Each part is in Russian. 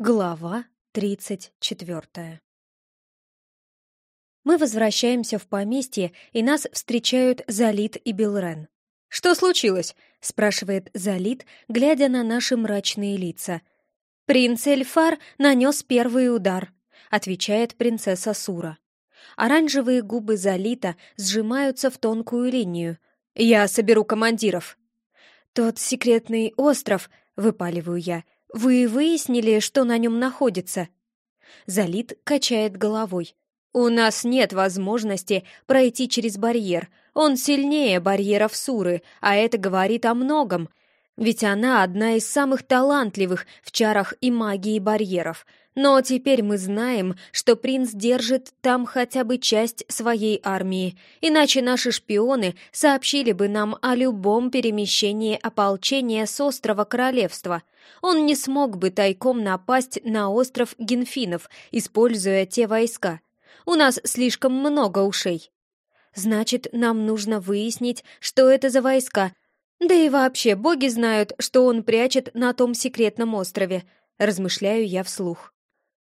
Глава тридцать четвертая Мы возвращаемся в поместье, и нас встречают Залит и Билрен. «Что случилось?» — спрашивает Залит, глядя на наши мрачные лица. «Принц Эльфар нанес первый удар», — отвечает принцесса Сура. Оранжевые губы Залита сжимаются в тонкую линию. «Я соберу командиров». «Тот секретный остров», — выпаливаю я, — «Вы выяснили, что на нем находится?» Залит качает головой. «У нас нет возможности пройти через барьер. Он сильнее барьеров Суры, а это говорит о многом. Ведь она одна из самых талантливых в чарах и магии барьеров. Но теперь мы знаем, что принц держит там хотя бы часть своей армии, иначе наши шпионы сообщили бы нам о любом перемещении ополчения с острова Королевства. Он не смог бы тайком напасть на остров Генфинов, используя те войска. У нас слишком много ушей. Значит, нам нужно выяснить, что это за войска. Да и вообще, боги знают, что он прячет на том секретном острове. Размышляю я вслух.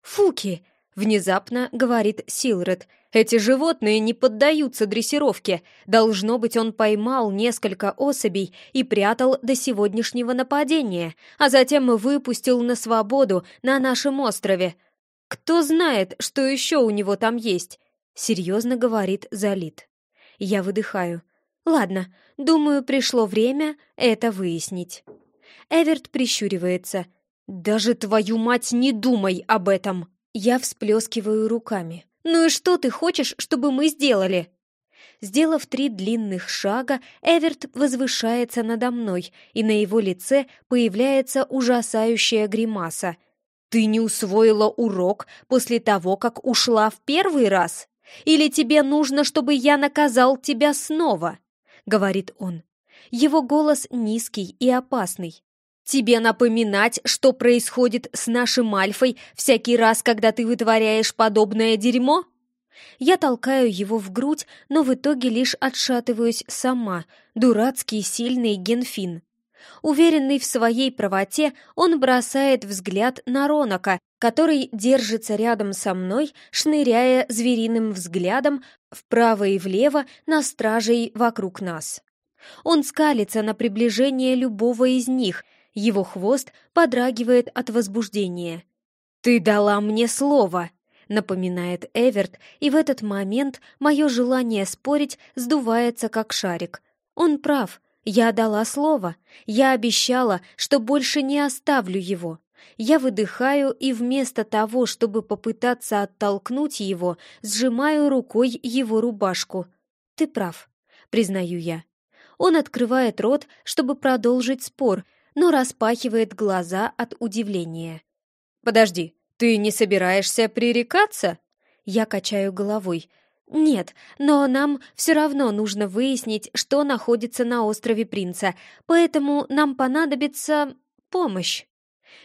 «Фуки!» — внезапно говорит Силред. «Эти животные не поддаются дрессировке. Должно быть, он поймал несколько особей и прятал до сегодняшнего нападения, а затем выпустил на свободу на нашем острове. Кто знает, что еще у него там есть?» — серьезно говорит Залит. Я выдыхаю. «Ладно, думаю, пришло время это выяснить». Эверт прищуривается — «Даже твою мать не думай об этом!» Я всплескиваю руками. «Ну и что ты хочешь, чтобы мы сделали?» Сделав три длинных шага, Эверт возвышается надо мной, и на его лице появляется ужасающая гримаса. «Ты не усвоила урок после того, как ушла в первый раз? Или тебе нужно, чтобы я наказал тебя снова?» — говорит он. Его голос низкий и опасный. Тебе напоминать, что происходит с нашим Альфой всякий раз, когда ты вытворяешь подобное дерьмо? Я толкаю его в грудь, но в итоге лишь отшатываюсь сама, дурацкий сильный генфин. Уверенный в своей правоте, он бросает взгляд на Ронака, который держится рядом со мной, шныряя звериным взглядом вправо и влево на стражей вокруг нас. Он скалится на приближение любого из них, его хвост подрагивает от возбуждения. «Ты дала мне слово!» — напоминает Эверт, и в этот момент мое желание спорить сдувается как шарик. Он прав, я дала слово, я обещала, что больше не оставлю его. Я выдыхаю и вместо того, чтобы попытаться оттолкнуть его, сжимаю рукой его рубашку. «Ты прав», — признаю я. Он открывает рот, чтобы продолжить спор, но распахивает глаза от удивления. «Подожди, ты не собираешься пререкаться?» Я качаю головой. «Нет, но нам все равно нужно выяснить, что находится на острове Принца, поэтому нам понадобится помощь».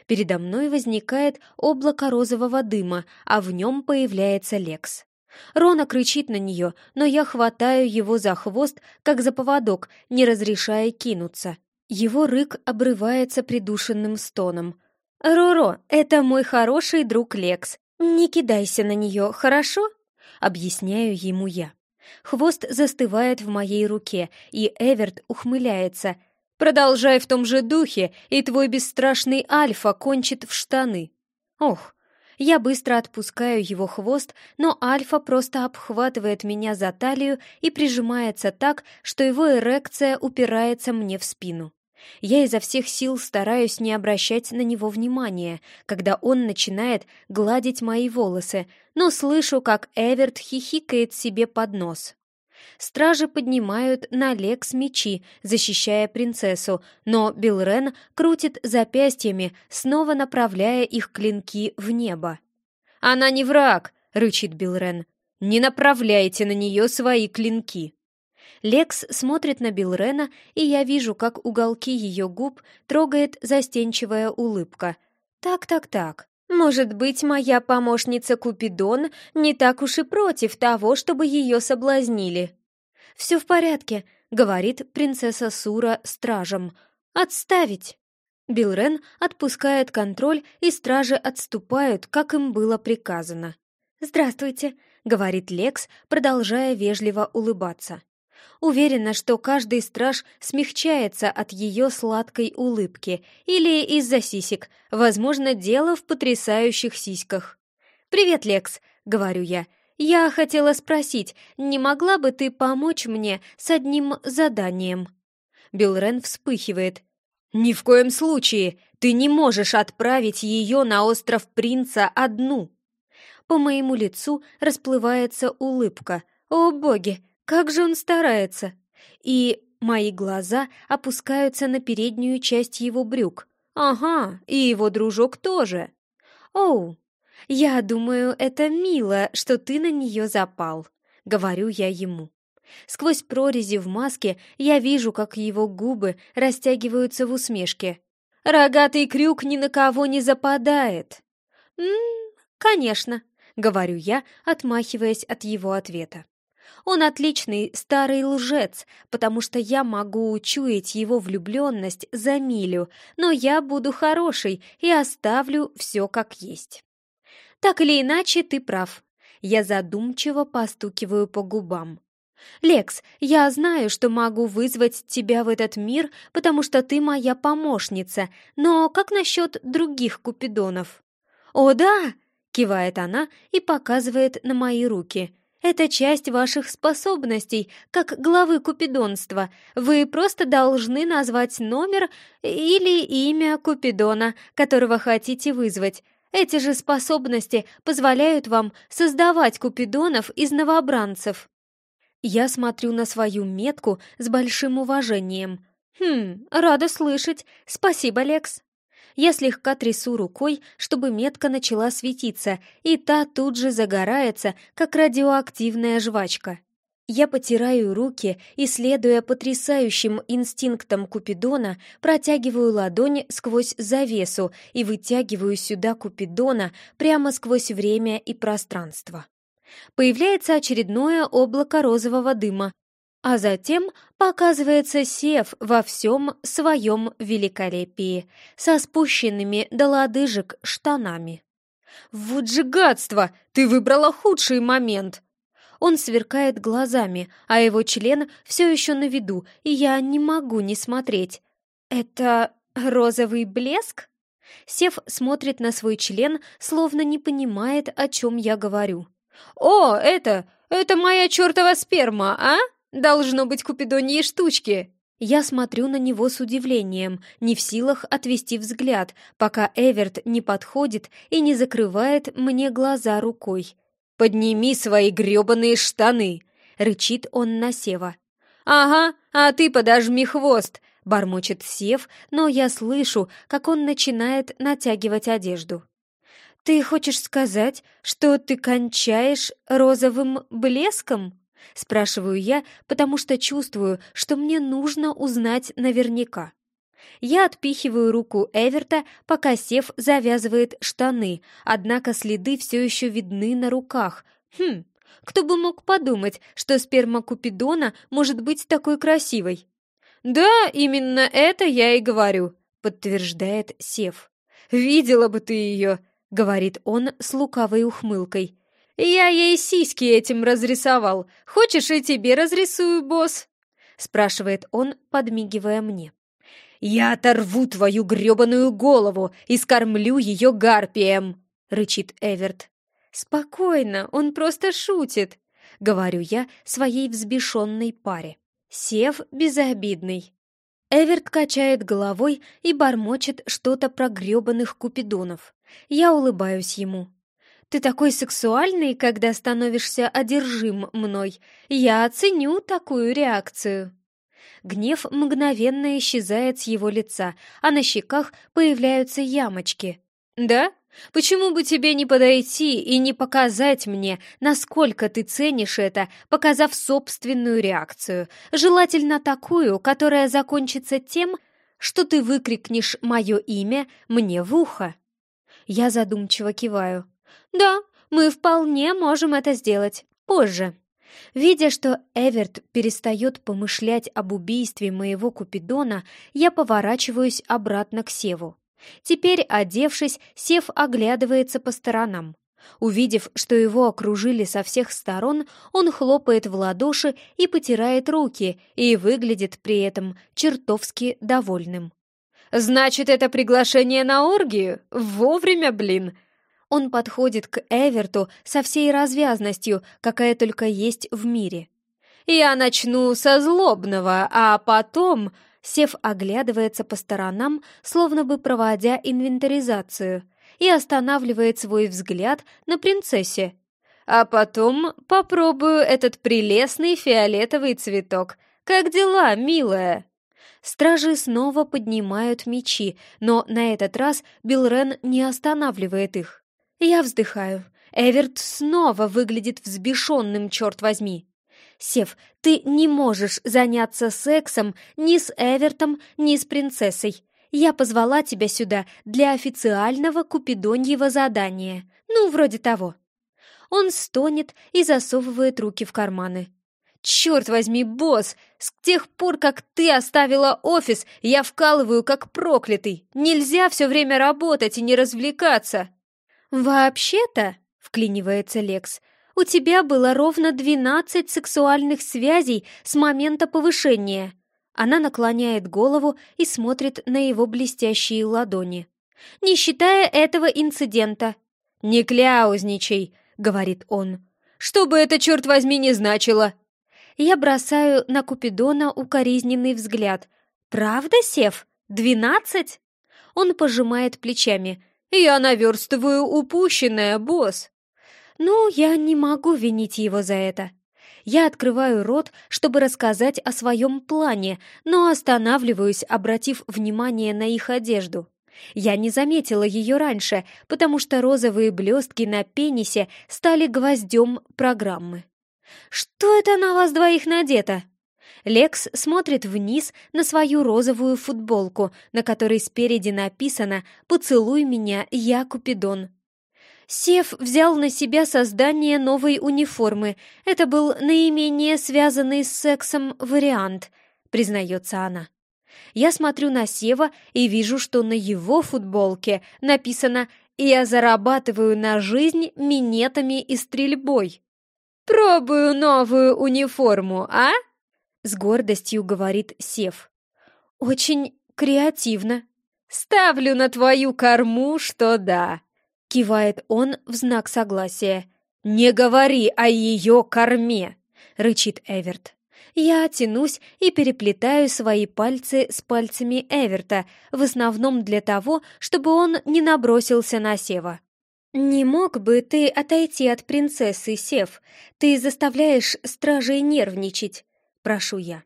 Передо мной возникает облако розового дыма, а в нем появляется Лекс. Рона кричит на нее, но я хватаю его за хвост, как за поводок, не разрешая кинуться. Его рык обрывается придушенным стоном. «Роро, это мой хороший друг Лекс. Не кидайся на нее, хорошо?» Объясняю ему я. Хвост застывает в моей руке, и Эверт ухмыляется. «Продолжай в том же духе, и твой бесстрашный Альфа кончит в штаны». Ох, я быстро отпускаю его хвост, но Альфа просто обхватывает меня за талию и прижимается так, что его эрекция упирается мне в спину. Я изо всех сил стараюсь не обращать на него внимания, когда он начинает гладить мои волосы, но слышу, как Эверт хихикает себе под нос. Стражи поднимают на Лекс мечи, защищая принцессу, но Билрен крутит запястьями, снова направляя их клинки в небо. «Она не враг!» — рычит Билрен. «Не направляйте на нее свои клинки!» Лекс смотрит на Билрена, и я вижу, как уголки ее губ трогает застенчивая улыбка. «Так-так-так, может быть, моя помощница Купидон не так уж и против того, чтобы ее соблазнили?» «Все в порядке», — говорит принцесса Сура стражем. «Отставить!» Билрен отпускает контроль, и стражи отступают, как им было приказано. «Здравствуйте», — говорит Лекс, продолжая вежливо улыбаться. Уверена, что каждый страж смягчается от ее сладкой улыбки или из-за сисек, возможно, дело в потрясающих сиськах. «Привет, Лекс», — говорю я. «Я хотела спросить, не могла бы ты помочь мне с одним заданием?» Билрен вспыхивает. «Ни в коем случае! Ты не можешь отправить ее на остров Принца одну!» По моему лицу расплывается улыбка. «О, боги! Как же он старается! И мои глаза опускаются на переднюю часть его брюк. Ага, и его дружок тоже. Оу, я думаю, это мило, что ты на нее запал, говорю я ему. Сквозь прорези в маске я вижу, как его губы растягиваются в усмешке. «Рогатый крюк ни на кого не западает!» «М-м, конечно», — говорю я, отмахиваясь от его ответа. Он отличный старый лжец, потому что я могу учуять его влюбленность за милю, но я буду хорошей и оставлю все как есть. Так или иначе, ты прав. Я задумчиво постукиваю по губам. «Лекс, я знаю, что могу вызвать тебя в этот мир, потому что ты моя помощница, но как насчет других купидонов?» «О, да!» — кивает она и показывает на мои руки. Это часть ваших способностей, как главы купидонства. Вы просто должны назвать номер или имя Купидона, которого хотите вызвать. Эти же способности позволяют вам создавать купидонов из новобранцев. Я смотрю на свою метку с большим уважением. Хм, рада слышать. Спасибо, Лекс. Я слегка трясу рукой, чтобы метка начала светиться, и та тут же загорается, как радиоактивная жвачка. Я потираю руки и, следуя потрясающим инстинктам Купидона, протягиваю ладонь сквозь завесу и вытягиваю сюда Купидона прямо сквозь время и пространство. Появляется очередное облако розового дыма, а затем показывается сев во всем своем великолепии, со спущенными до лодыжек штанами. «Вот же гадство! Ты выбрала худший момент!» Он сверкает глазами, а его член все еще на виду, и я не могу не смотреть. «Это розовый блеск?» Сев смотрит на свой член, словно не понимает, о чем я говорю. «О, это... это моя чертова сперма, а?» Должно быть купидоньи штучки!» Я смотрю на него с удивлением, не в силах отвести взгляд, пока Эверт не подходит и не закрывает мне глаза рукой. «Подними свои грёбаные штаны!» — рычит он на Сева. «Ага, а ты подожми хвост!» — бормочет Сев, но я слышу, как он начинает натягивать одежду. «Ты хочешь сказать, что ты кончаешь розовым блеском?» Спрашиваю я, потому что чувствую, что мне нужно узнать наверняка. Я отпихиваю руку Эверта, пока Сев завязывает штаны, однако следы все еще видны на руках. Хм, кто бы мог подумать, что сперма Купидона может быть такой красивой? «Да, именно это я и говорю», — подтверждает Сев. «Видела бы ты ее», — говорит он с лукавой ухмылкой. «Я ей сиськи этим разрисовал. Хочешь, и тебе разрисую, босс?» спрашивает он, подмигивая мне. «Я оторву твою грёбаную голову и скормлю ее гарпием!» — рычит Эверт. «Спокойно, он просто шутит», — говорю я своей взбешенной паре. Сев безобидный. Эверт качает головой и бормочет что-то про грёбаных купидонов. Я улыбаюсь ему. Ты такой сексуальный, когда становишься одержим мной. Я оценю такую реакцию». Гнев мгновенно исчезает с его лица, а на щеках появляются ямочки. «Да? Почему бы тебе не подойти и не показать мне, насколько ты ценишь это, показав собственную реакцию, желательно такую, которая закончится тем, что ты выкрикнешь мое имя мне в ухо?» Я задумчиво киваю. «Да, мы вполне можем это сделать. Позже». Видя, что Эверт перестает помышлять об убийстве моего Купидона, я поворачиваюсь обратно к Севу. Теперь, одевшись, Сев оглядывается по сторонам. Увидев, что его окружили со всех сторон, он хлопает в ладоши и потирает руки, и выглядит при этом чертовски довольным. «Значит, это приглашение на оргию? Вовремя, блин!» Он подходит к Эверту со всей развязностью, какая только есть в мире. «Я начну со злобного, а потом...» Сев оглядывается по сторонам, словно бы проводя инвентаризацию, и останавливает свой взгляд на принцессе. «А потом попробую этот прелестный фиолетовый цветок. Как дела, милая?» Стражи снова поднимают мечи, но на этот раз Билрен не останавливает их. Я вздыхаю. Эверт снова выглядит взбешенным, черт возьми. Сев, ты не можешь заняться сексом ни с Эвертом, ни с принцессой. Я позвала тебя сюда для официального купидоньего задания. Ну, вроде того. Он стонет и засовывает руки в карманы. «Черт возьми, босс! С тех пор, как ты оставила офис, я вкалываю как проклятый. Нельзя все время работать и не развлекаться!» «Вообще-то», — вклинивается Лекс, «у тебя было ровно двенадцать сексуальных связей с момента повышения». Она наклоняет голову и смотрит на его блестящие ладони. «Не считая этого инцидента». «Не кляузничай», — говорит он. «Что бы это, черт возьми, не значило?» Я бросаю на Купидона укоризненный взгляд. «Правда, Сев? Двенадцать?» Он пожимает плечами. «Я наверстываю упущенное, босс!» «Ну, я не могу винить его за это. Я открываю рот, чтобы рассказать о своем плане, но останавливаюсь, обратив внимание на их одежду. Я не заметила ее раньше, потому что розовые блестки на пенисе стали гвоздем программы. «Что это на вас двоих надето?» Лекс смотрит вниз на свою розовую футболку, на которой спереди написано «Поцелуй меня, я Купидон». Сев взял на себя создание новой униформы. Это был наименее связанный с сексом вариант, признается она. Я смотрю на Сева и вижу, что на его футболке написано «Я зарабатываю на жизнь минетами и стрельбой». «Пробую новую униформу, а?» С гордостью говорит Сев. «Очень креативно». «Ставлю на твою корму, что да», — кивает он в знак согласия. «Не говори о ее корме», — рычит Эверт. Я тянусь и переплетаю свои пальцы с пальцами Эверта, в основном для того, чтобы он не набросился на Сева. «Не мог бы ты отойти от принцессы, Сев? Ты заставляешь стражей нервничать прошу я.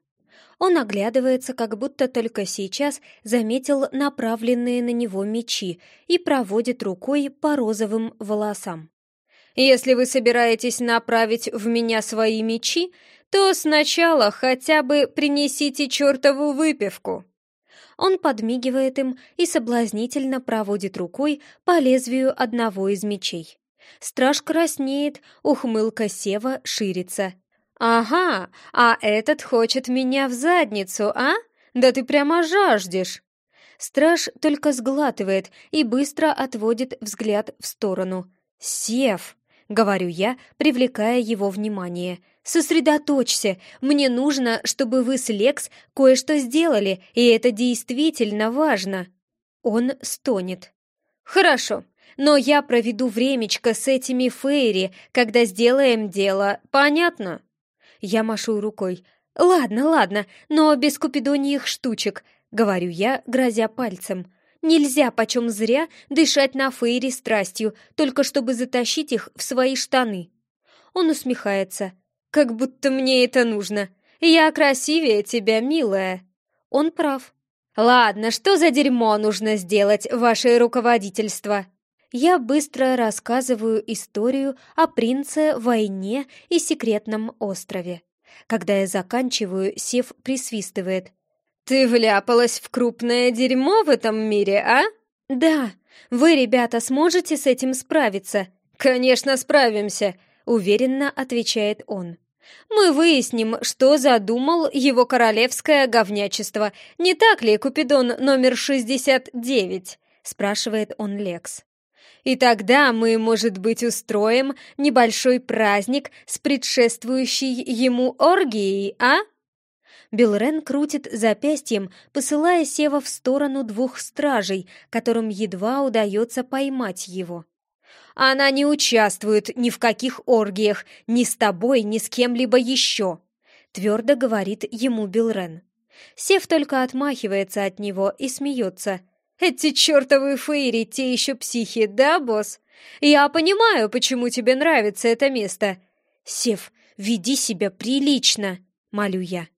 Он оглядывается, как будто только сейчас заметил направленные на него мечи и проводит рукой по розовым волосам. «Если вы собираетесь направить в меня свои мечи, то сначала хотя бы принесите чертову выпивку». Он подмигивает им и соблазнительно проводит рукой по лезвию одного из мечей. Страж краснеет, ухмылка Сева ширится. «Ага, а этот хочет меня в задницу, а? Да ты прямо жаждешь!» Страж только сглатывает и быстро отводит взгляд в сторону. «Сев!» — говорю я, привлекая его внимание. «Сосредоточься! Мне нужно, чтобы вы с Лекс кое-что сделали, и это действительно важно!» Он стонет. «Хорошо, но я проведу времечко с этими Фейри, когда сделаем дело, понятно?» Я машу рукой. «Ладно, ладно, но без купидоньих штучек», — говорю я, грозя пальцем. «Нельзя почем зря дышать на Фейре страстью, только чтобы затащить их в свои штаны». Он усмехается. «Как будто мне это нужно. Я красивее тебя, милая». Он прав. «Ладно, что за дерьмо нужно сделать, ваше руководительство?» Я быстро рассказываю историю о принце, войне и секретном острове. Когда я заканчиваю, Сев присвистывает. «Ты вляпалась в крупное дерьмо в этом мире, а?» «Да. Вы, ребята, сможете с этим справиться?» «Конечно, справимся», — уверенно отвечает он. Мы выясним, что задумал его королевское говнячество. Не так ли, Купидон номер 69?» — спрашивает он Лекс. «И тогда мы, может быть, устроим небольшой праздник с предшествующей ему оргией, а?» Билрен крутит запястьем, посылая Сева в сторону двух стражей, которым едва удается поймать его. Она не участвует ни в каких оргиях, ни с тобой, ни с кем-либо еще», — твердо говорит ему Билрен. Сев только отмахивается от него и смеется. «Эти чертовы фейри, те еще психи, да, босс? Я понимаю, почему тебе нравится это место. Сев, веди себя прилично», — молю я.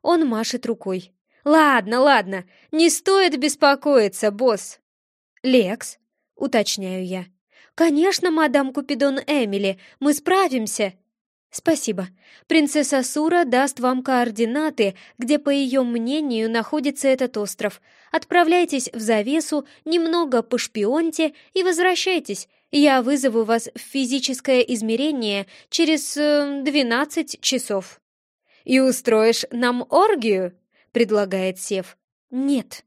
Он машет рукой. «Ладно, ладно, не стоит беспокоиться, босс». «Лекс», — уточняю я. «Конечно, мадам Купидон Эмили, мы справимся!» «Спасибо. Принцесса Сура даст вам координаты, где, по ее мнению, находится этот остров. Отправляйтесь в завесу, немного пошпионьте и возвращайтесь. Я вызову вас в физическое измерение через э, 12 часов». «И устроишь нам оргию?» — предлагает Сев. «Нет»,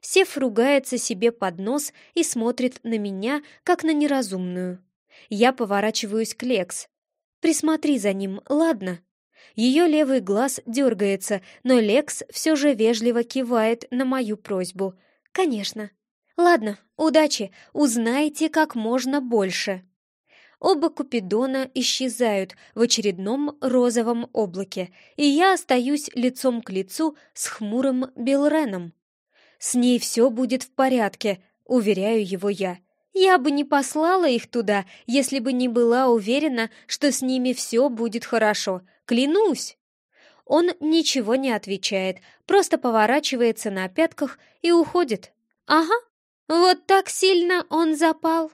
Сев ругается себе под нос и смотрит на меня, как на неразумную. Я поворачиваюсь к Лекс. «Присмотри за ним, ладно?» Ее левый глаз дергается, но Лекс все же вежливо кивает на мою просьбу. «Конечно». «Ладно, удачи, узнайте как можно больше». Оба Купидона исчезают в очередном розовом облаке, и я остаюсь лицом к лицу с хмурым Белреном. С ней все будет в порядке, уверяю его я. Я бы не послала их туда, если бы не была уверена, что с ними все будет хорошо. Клянусь!» Он ничего не отвечает, просто поворачивается на пятках и уходит. «Ага, вот так сильно он запал!»